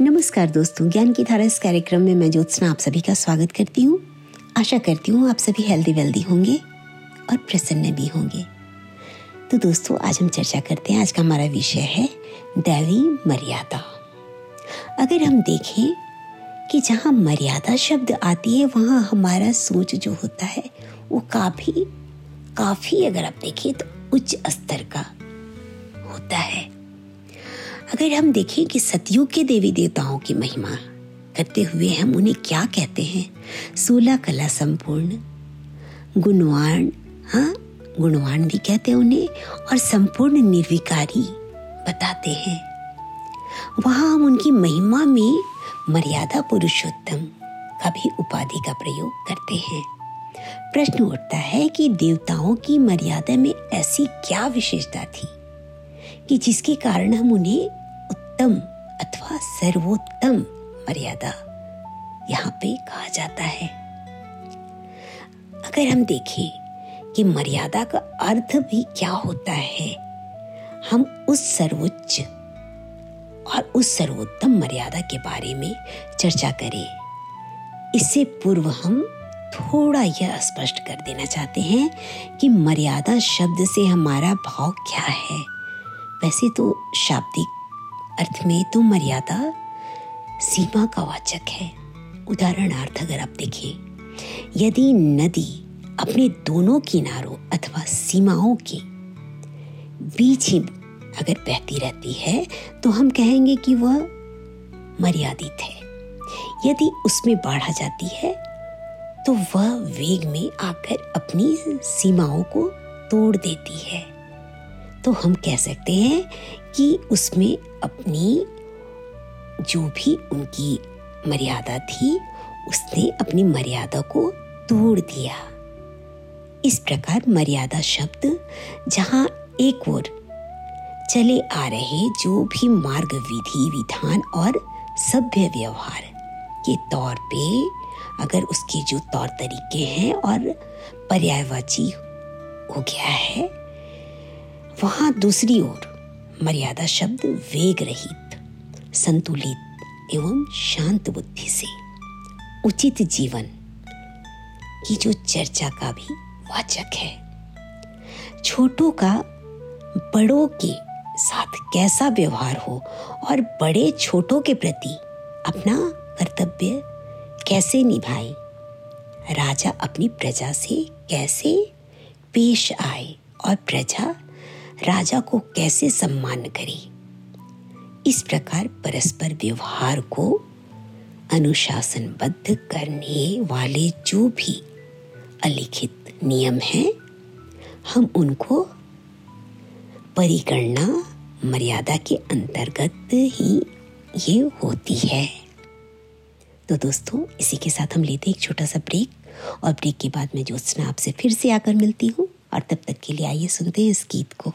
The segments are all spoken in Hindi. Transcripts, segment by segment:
नमस्कार दोस्तों, ज्ञान की धारा इस कार्यक्रम में मैं ज्योत्सना आप सभी का स्वागत करती हूँ। आशा करती हूँ आप सभी हेल्दी वेल्दी होंगे और प्रसन्न भी होंगे। तो दोस्तों, आज हम चर्चा करते हैं। आज का हमारा विषय है दैवी मर्यादा। अगर हम देखें कि जहाँ मर्यादा शब्द आती है, वहाँ हमारा सोच जो होता है, वो काफ़ी काफ़ी अगर आप देखें तो उच्च स्तर का अगर हम देखें कि सतयुग के देवी देवताओं की महिमा। करते हुए हम उन्हें क्या कहते हैं? सोलह कला संपूर्ण गुणवान हाँ गुणवान भी कहते हैं उन्हें, और संपूर्ण निर्विकारी बताते हैं। वहाँ हम उनकी महिमा में मर्यादा पुरुषोत्तम का भी उपाधि का प्रयोग करते हैं। प्रश्न उठता है कि देवताओं की मर्यादा में ऐसी क्या विशेषता थी कि जिसके कारण हम उन्हें उत्तम अथवा सर्वोत्तम मर्यादा यहाँ पे कहा जाता है। अगर हम देखें कि मर्यादा का अर्थ भी क्या होता है, हम उस सर्वोच्च और उस सर्वोत्तम मर्यादा के बारे में चर्चा करें। इससे पूर्व हम थोड़ा यह स्पष्ट कर देना चाहते हैं कि मर्यादा शब्द से हमारा भाव क्या है। वैसे तो शाब्दिक अर्थ में तो मर्यादा सीमा का वाचक है। उदाहरणार्थ अगर आप देखिए यदि नदी अपने दोनों किनारों अथवा सीमाओं के बीच ही अगर बहती रहती है तो हम कहेंगे कि वह मर्यादित है। यदि उसमें बाढ़ आ जाती है तो वह वेग में आकर अपनी सीमाओं को तोड़ देती है। तो हम कह सकते हैं कि उसमें अपनी जो भी उनकी मर्यादा थी, उसने अपनी मर्यादा को तोड़ दिया। इस प्रकार मर्यादा शब्द जहाँ एक और चले आ रहे जो भी मार्ग विधि, विधान और सभ्य व्यवहार के तौर पे अगर उसके जो तौर तरीके हैं और पर्यायवाची हो गया है वहाँ दूसरी ओर मर्यादा शब्द वेग रहित, संतुलित एवं शांत बुद्धि से उचित जीवन। की जो चर्चा का भी वाचक है। छोटों का बड़ों के साथ कैसा व्यवहार हो और बड़े छोटों के प्रति अपना कर्तव्य कैसे निभाए? राजा अपनी प्रजा से कैसे पेश आए और प्रजा राजा को कैसे सम्मान करे? इस प्रकार परस्पर व्यवहार को अनुशासनबद्ध करने वाले जो भी अलिखित नियम हैं, हम उनको परिगणना मर्यादा के अंतर्गत ही ये होती है। तो दोस्तों, इसी के साथ हम लेते हैं एक छोटा सा ब्रेक और ब्रेक के बाद मैं ज्योत्सना आपसे फिर से आकर मिलती हूँ। और तब तक के लिए आइए सुनते हैं इस गीत को।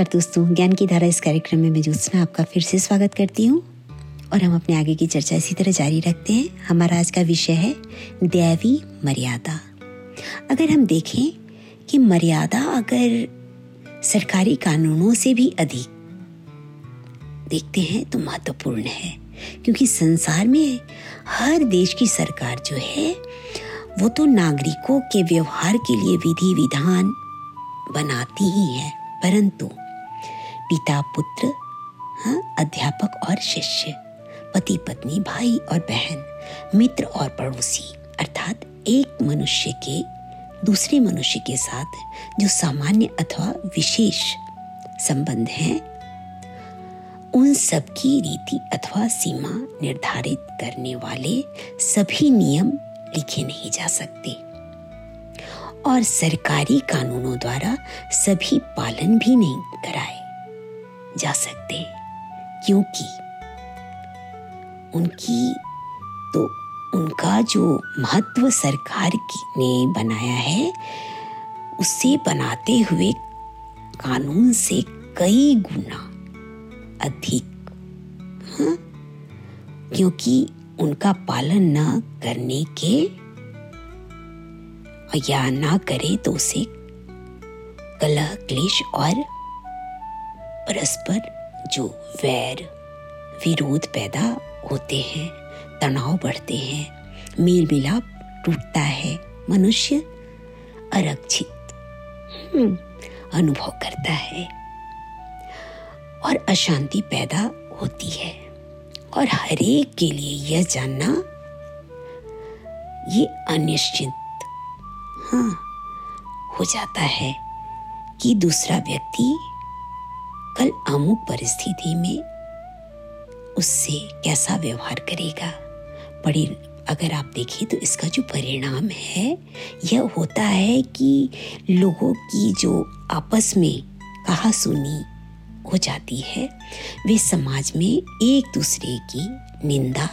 नमस्कार दोस्तों, ज्ञान की धारा इस कार्यक्रम में मैं ज्योत्सना आपका फिर से स्वागत करती हूँ। और हम अपने आगे की चर्चा इसी तरह जारी रखते हैं। हमारा आज का विषय है दैवी मर्यादा। अगर हम देखें कि मर्यादा अगर सरकारी कानूनों से भी अधिक देखते हैं तो महत्वपूर्ण है। क्योंकि संसार में हर देश की सरकार जो है, वो तो नागरिकों के व्यवहार के लिए विधि विधान बनाती ही है, परंतु पिता पुत्र हाँ अध्यापक और शिष्य पति पत्नी भाई और बहन, मित्र और पड़ोसी, अर्थात एक मनुष्य के, दूसरे मनुष्य के साथ जो सामान्य अथवा विशेष संबंध हैं, उन सब की रीति अथवा सीमा निर्धारित करने वाले सभी नियम लिखे नहीं जा सकते। और सरकारी कानूनों द्वारा सभी पालन भी नहीं कराए। जा सकते क्योंकि उनकी तो उनका जो महत्व सरकार की ने बनाया है, उसे बनाते हुए कानून से कई गुना अधिक हाँ? क्योंकि उनका पालन न करने के या ना करे तो उसे कलह, क्लेश और परस्पर जो वैर विरोध पैदा होते हैं तनाव बढ़ते हैं मेल मिलाप टूटता है मनुष्य अरक्षित हम्म, अनुभव करता है और अशांति पैदा होती है। और हरेक के लिए यह जानना ये अनिश्चित हाँ हो जाता है कि दूसरा व्यक्ति कल अमुक परिस्थिति में उससे कैसा व्यवहार करेगा? बड़ी, अगर आप देखें तो इसका जो परिणाम है, यह होता है कि लोगों की जो आपस में कहा सुनी हो जाती है, वे समाज में एक दूसरे की निंदा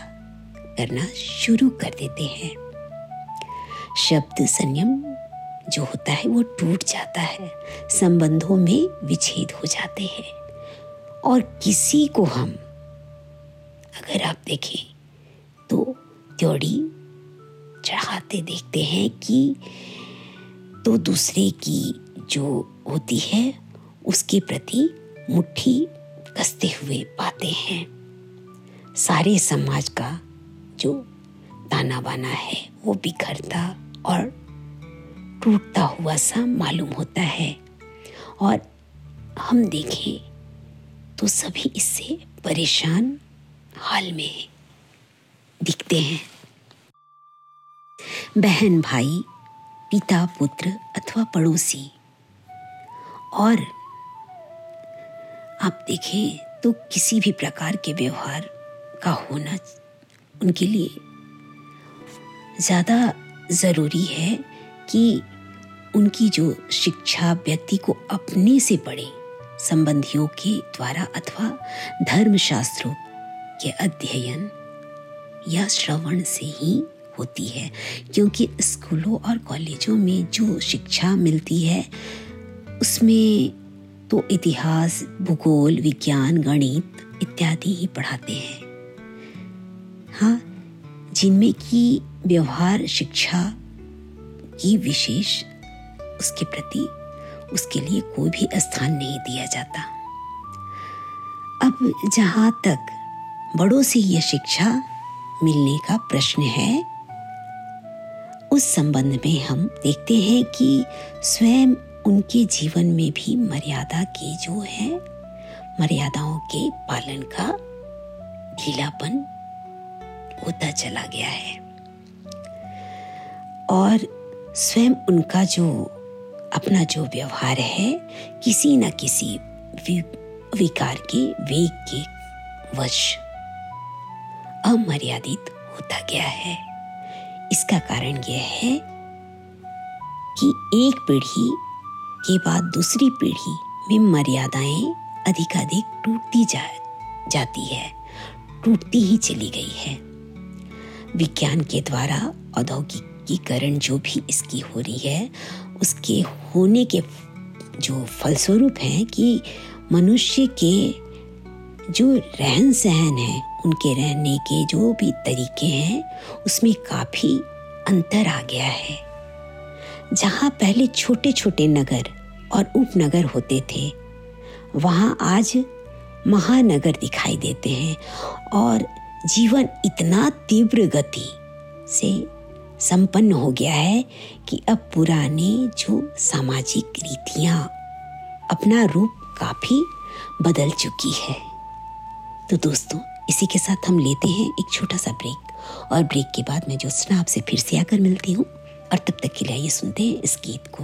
करना शुरू कर देते हैं। शब्द संयम जो होता है वो टूट जाता है, संबंधों में विच्छेद हो जाते हैं। और किसी को हम, अगर आप देखें तो त्योड़ी चढ़ाते देखते हैं कि तो दूसरे की जो होती है, उसके प्रति मुट्ठी कसते हुए पाते हैं। सारे समाज का जो ताना बाना है, वो बिखरता और टूटता हुआ सा मालूम होता है। और हम देखें तो सभी इससे परेशान हाल में दिखते हैं। बहन भाई, पिता पुत्र अथवा पड़ोसी। और आप देखें तो किसी भी प्रकार के व्यवहार का होना उनके लिए ज़्यादा ज़रूरी है कि उनकी जो शिक्षा व्यक्ति को अपने से बड़े संबंधियों के द्वारा अथवा धर्मशास्त्रों के अध्ययन या श्रवण से ही होती है, क्योंकि स्कूलों और कॉलेजों में जो शिक्षा मिलती है, उसमें तो इतिहास, भूगोल, विज्ञान, गणित इत्यादि ही पढ़ाते हैं। हाँ जिनमें की व्यवहार, शिक्षा की विशेष उसके प्रति उसके लिए कोई भी स्थान नहीं दिया जाता। अब जहाँ तक बड़ों से यह शिक्षा मिलने का प्रश्न है, उस संबंध में हम देखते हैं कि स्वयं उनके जीवन में भी मर्यादा की जो है, मर्यादाओं के पालन का ढीलापन होता चला गया है। और स्वयं उनका जो अपना जो व्यवहार है, किसी न किसी विकार के वेग के वश अमर्यादित होता गया है। इसका कारण यह है कि एक पीढ़ी के बाद दूसरी पीढ़ी में मर्यादाएँ अधिकाधिक टूटती जा, जाती है, टूटती ही चली गई है। विज्ञान के द्वारा औद्योगिकीकरण जो भी इसकी हो रही है, उसके होने के जो फलस्वरूप है कि मनुष्य के जो रहन सहन है, उनके रहने के जो भी तरीके हैं, उसमें काफ़ी अंतर आ गया है। जहाँ पहले छोटे छोटे नगर और उपनगर होते थे, वहाँ आज महानगर दिखाई देते हैं और जीवन इतना तीव्र गति से संपन्न हो गया है कि अब पुराने जो सामाजिक रीतियाँ अपना रूप काफ़ी बदल चुकी है। तो दोस्तों, इसी के साथ हम लेते हैं एक छोटा सा ब्रेक और ब्रेक के बाद मैं सुना आपसे फिर से आकर मिलती हूँ और तब तक के लिए ये सुनते हैं इस गीत को।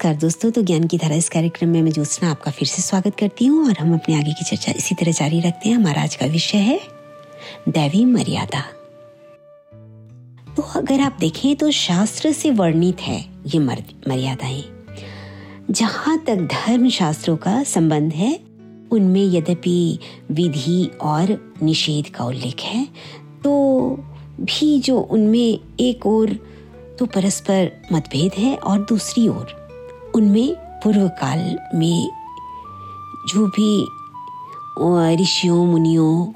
नमस्कार दोस्तों तो ज्ञान की धारा इस कार्यक्रम में मैं ज्योत्सना आपका फिर से स्वागत करती हूँ और हम अपने आगे की चर्चा इसी तरह जारी रखते हैं। हमारा आज का विषय है दैवी मर्यादा। तो अगर आप देखें तो शास्त्र से वर्णित है ये मर्यादाएँ। जहाँ तक धर्म शास्त्रों का संबंध है, उनमें यद्यपि विधि और निषेध का उल्लेख है तो भी जो उनमें एक और तो परस्पर मतभेद है और दूसरी ओर उनमें पूर्व काल में जो भी ऋषियों, मुनियों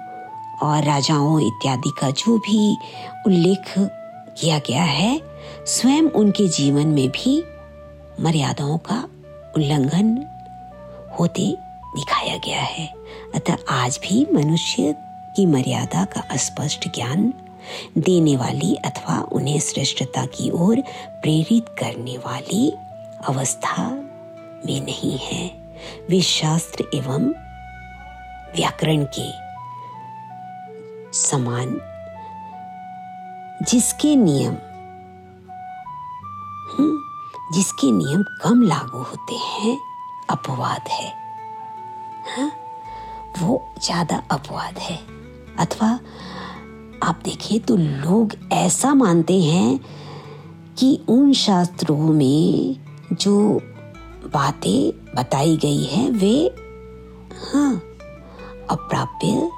और राजाओं इत्यादि का जो भी उल्लेख किया गया है, स्वयं उनके जीवन में भी मर्यादाओं का उल्लंघन होते दिखाया गया है। अतः आज भी मनुष्य की मर्यादा का स्पष्ट ज्ञान देने वाली अथवा उन्हें श्रेष्ठता की ओर प्रेरित करने वाली अवस्था में नहीं है वे शास्त्र एवं व्याकरण के समान जिसके नियम हम्म, जिसके नियम कम लागू होते हैं अपवाद है हा? वो ज़्यादा अपवाद है अथवा आप देखिए तो लोग ऐसा मानते हैं कि उन शास्त्रों में जो बातें बताई गई है वे हाँ अप्राप्य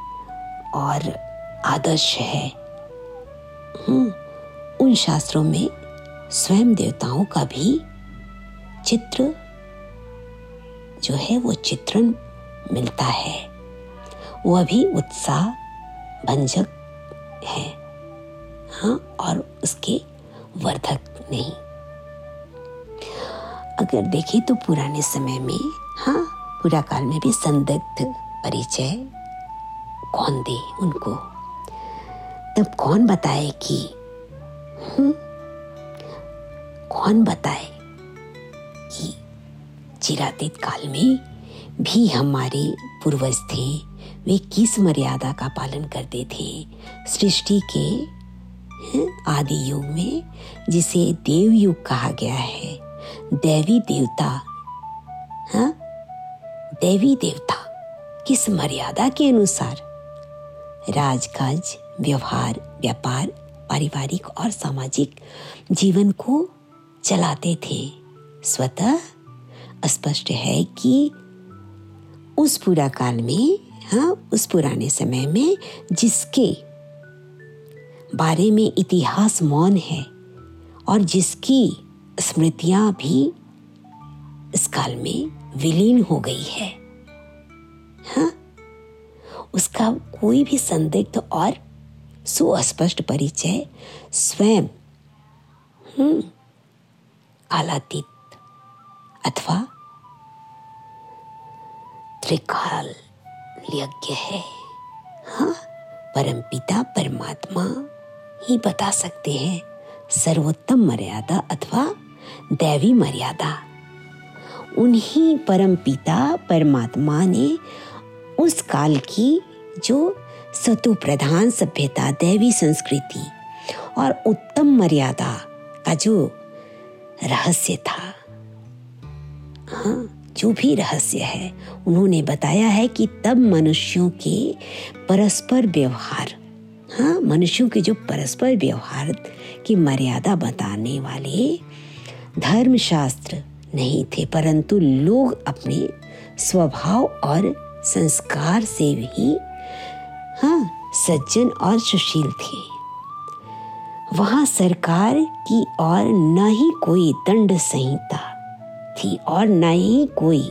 और आदर्श है। हम्म, उन शास्त्रों में स्वयं देवताओं का भी चित्र जो है वो चित्रण मिलता है। वह भी उत्साह भंजक है हाँ और उसके वर्धक नहीं। अगर देखें तो पुराने समय में हाँ पूरा काल में भी संदिग्ध परिचय कौन दे उनको? तब कौन बताए कि हम्म, कौन बताए कि चिरातीत काल में भी हमारे पूर्वज थे वे किस मर्यादा का पालन करते थे? सृष्टि के आदि युग में जिसे देव युग कहा गया है देवी देवता, हा? देवी देवता किस मर्यादा के अनुसार राजकाज, व्यवहार, व्यापार, पारिवारिक और सामाजिक जीवन को चलाते थे स्वतः स्पष्ट है कि उस पूरा काल में हाँ उस पुराने समय में जिसके बारे में इतिहास मौन है और जिसकी स्मृतियाँ भी इस काल में विलीन हो गई है। हाँ? उसका कोई भी संदिग्ध और सुस्पष्ट परिचय स्वयं आलातीत अथवा त्रिकाल यज्ञ है। हाँ परम पिता, परमात्मा ही बता सकते हैं। सर्वोत्तम मर्यादा अथवा दैवी मर्यादा। उन्हीं परम पिता परमात्मा ने उस काल की जो सतु प्रधान सभ्यता, दैवी संस्कृति और उत्तम मर्यादा का जो रहस्य था हाँ जो भी रहस्य है, उन्होंने बताया है कि तब मनुष्यों के परस्पर व्यवहार हाँ मनुष्यों के जो परस्पर व्यवहार की मर्यादा बताने वाले धर्मशास्त्र नहीं थे, परंतु लोग अपने स्वभाव और संस्कार से भी हाँ सज्जन और सुशील थे। वहाँ सरकार की और न ही कोई दंड संहिता थी और न ही कोई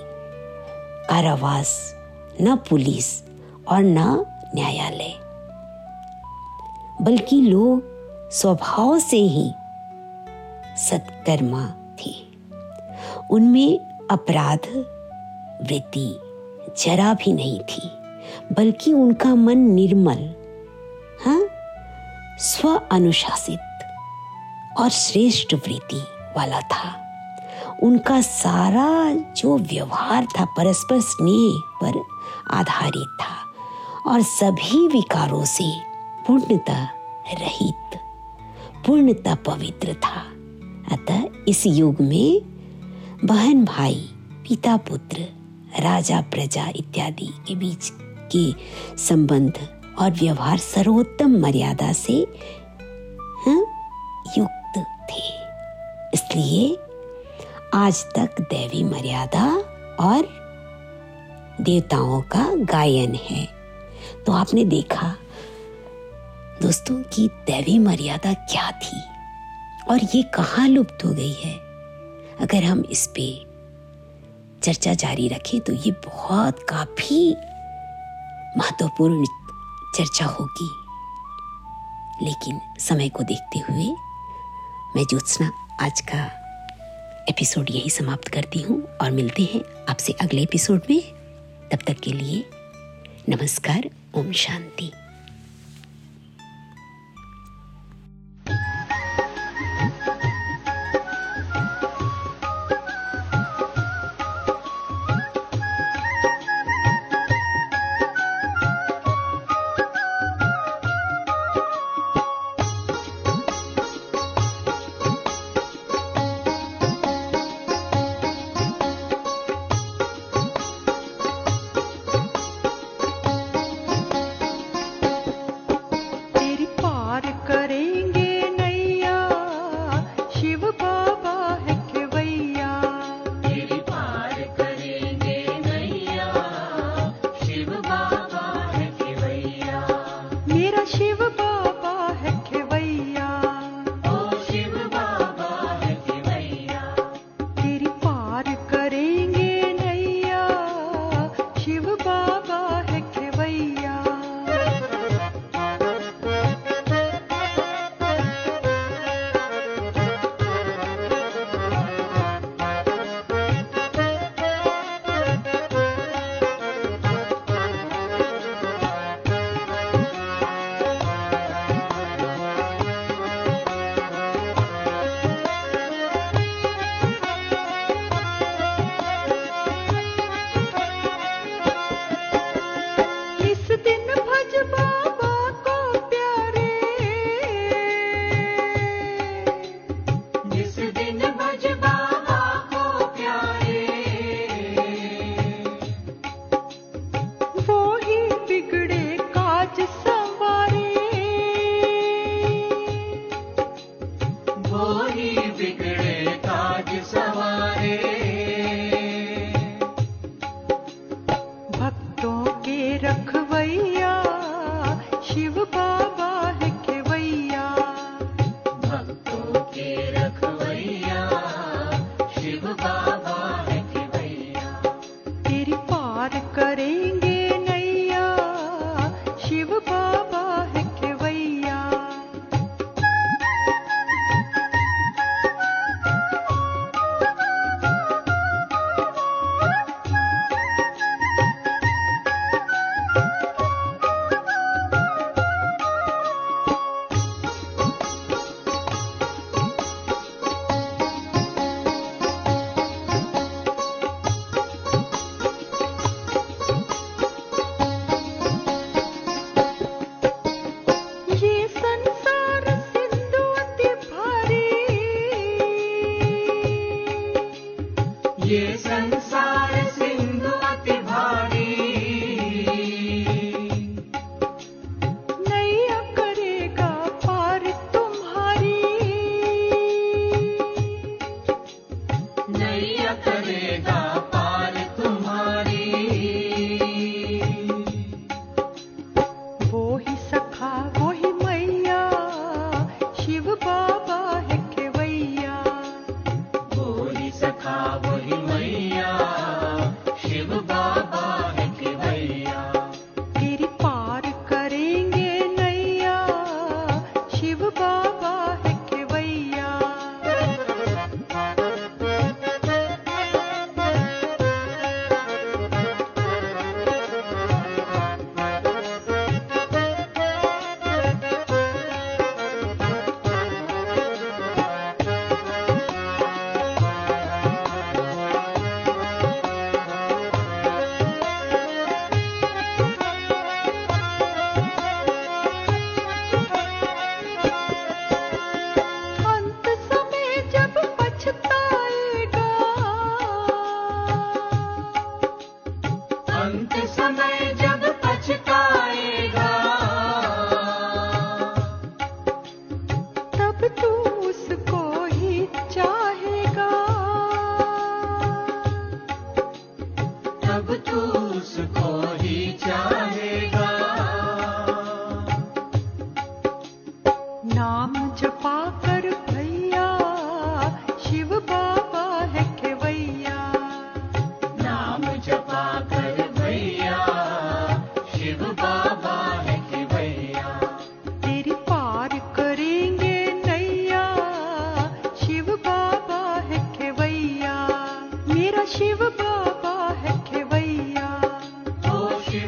कारावास, न पुलिस और न न्यायालय। बल्कि लोग स्वभाव से ही सत्कर्मा थे। उनमें अपराध, वृत्ति जरा भी नहीं थी, बल्कि उनका मन निर्मल हाँ स्व अनुशासित और श्रेष्ठ वृत्ति वाला था। उनका सारा जो व्यवहार था, परस्पर स्नेह पर आधारित था और सभी विकारों से पूर्णतः रहित, पूर्णतः पवित्र था। अतः इस युग में बहन भाई पिता पुत्र राजा प्रजा इत्यादि के बीच के संबंध और व्यवहार सर्वोत्तम मर्यादा से हाँ, युक्त थे। इसलिए आज तक दैवी मर्यादा और देवताओं का गायन है। तो आपने देखा दोस्तों की दैवी मर्यादा क्या थी? और ये कहाँ लुप्त हो गई है? अगर हम इस पे चर्चा जारी रखें तो ये बहुत काफ़ी महत्वपूर्ण चर्चा होगी। लेकिन समय को देखते हुए मैं ज्योत्सना, आज का एपिसोड यही समाप्त करती हूँ और मिलते हैं आपसे अगले एपिसोड में। तब तक के लिए नमस्कार, ओम शांति।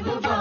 ಬಹುಬಾ